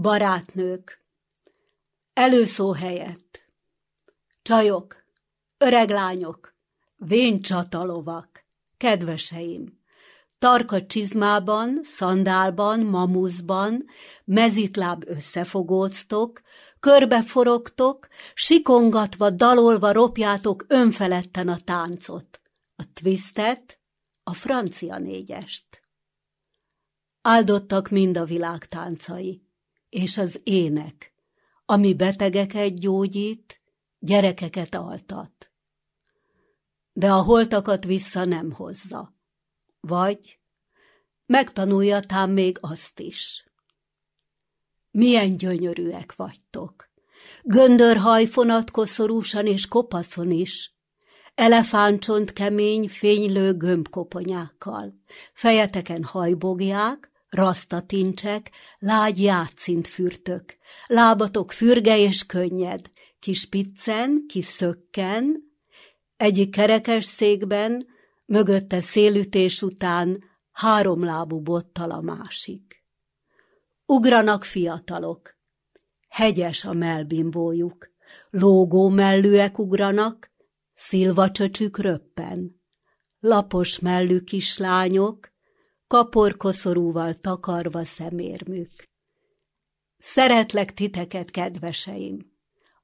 Barátnők. Előszó helyett. Csajok, öreg lányok, vén csatalovak, kedveseim. Tarka csizmában, szandálban, mamuszban, mezitláb összefogóztok, körbeforogtok, sikongatva, dalolva ropjátok önfeledten a táncot, a twistet, a francia négyest. Áldottak mind a világ táncai, és az ének, ami betegeket gyógyít, gyerekeket altat. De a holtakat vissza nem hozza. Vagy megtanulja tám még azt is. Milyen gyönyörűek vagytok! Göndörhajfonat koszorúsan és kopaszon is, elefántcsont kemény, fénylő gömbkoponyákkal, fejeteken hajbogják, rasztatincsek, lágy játszint fürtök, lábatok fürge és könnyed, kis piccen, kis szökken, egyik kerekes székben, mögötte szélütés után háromlábú bottal a másik. Ugranak fiatalok, hegyes a melbimbójuk, lógó mellűek ugranak, szilvacsöcsük röppen, lapos mellű kislányok, kaporkoszorúval takarva szemérmük. Szeretlek titeket, kedveseim!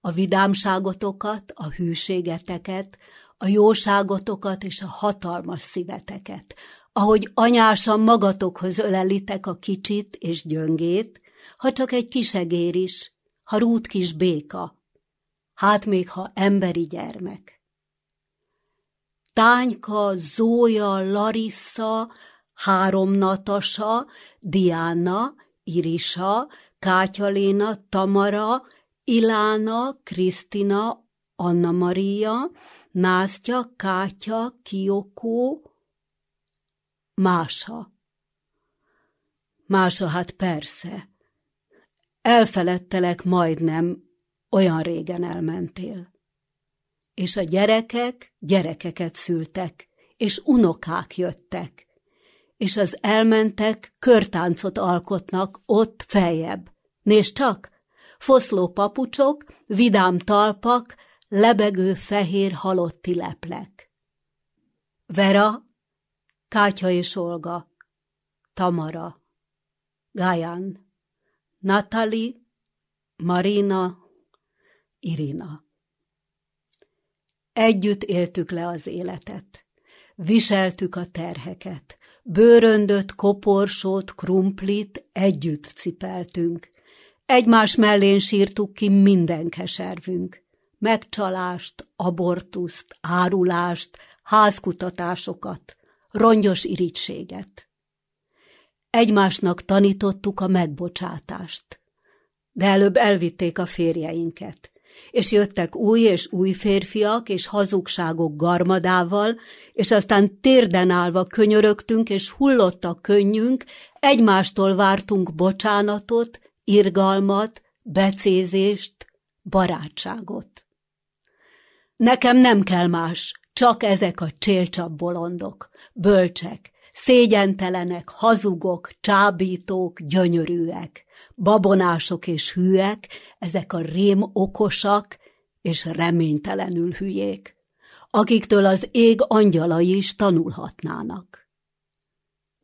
A vidámságotokat, a hűségeteket, a jóságotokat és a hatalmas szíveteket, ahogy anyásan magatokhoz ölelitek a kicsit és gyöngét, ha csak egy kisegér is, ha rút kis béka, hát még ha emberi gyermek. Tányka, Zója, Larissa, három Natasa, Diana, Irisa, Kátyaléna, Tamara, Ilána, Krisztina, Anna Maria, Násztya, Kátya, Kiokó, Mása. Mása, hát persze. Elfeledtelek majdnem, olyan régen elmentél. És a gyerekek gyerekeket szültek, és unokák jöttek és az elmentek körtáncot alkotnak ott feljebb. Nézd csak! Foszló papucsok, vidám talpak, lebegő fehér halotti leplek. Vera, Kátya és Olga, Tamara, Gáján, Natali, Marina, Irina. Együtt éltük le az életet. Viseltük a terheket, bőröndöt, koporsót, krumplit együtt cipeltünk. Egymás mellén sírtuk ki minden keservünk. Megcsalást, abortuszt, árulást, házkutatásokat, rongyos irítséget. Egymásnak tanítottuk a megbocsátást, de előbb elvitték a férjeinket és jöttek új és új férfiak, és hazugságok garmadával, és aztán térden állva könyörögtünk, és hullott a könnyünk, egymástól vártunk bocsánatot, irgalmat, becézést, barátságot. Nekem nem kell más, csak ezek a csélcsap bolondok, bölcsek, szégyentelenek, hazugok, csábítók, gyönyörűek, babonások és hűek, ezek a rém okosak és reménytelenül hülyék, akiktől az ég angyalai is tanulhatnának.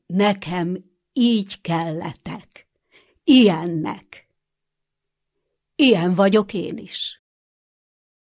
Nekem így kelletek, ilyennek. Ilyen vagyok én is.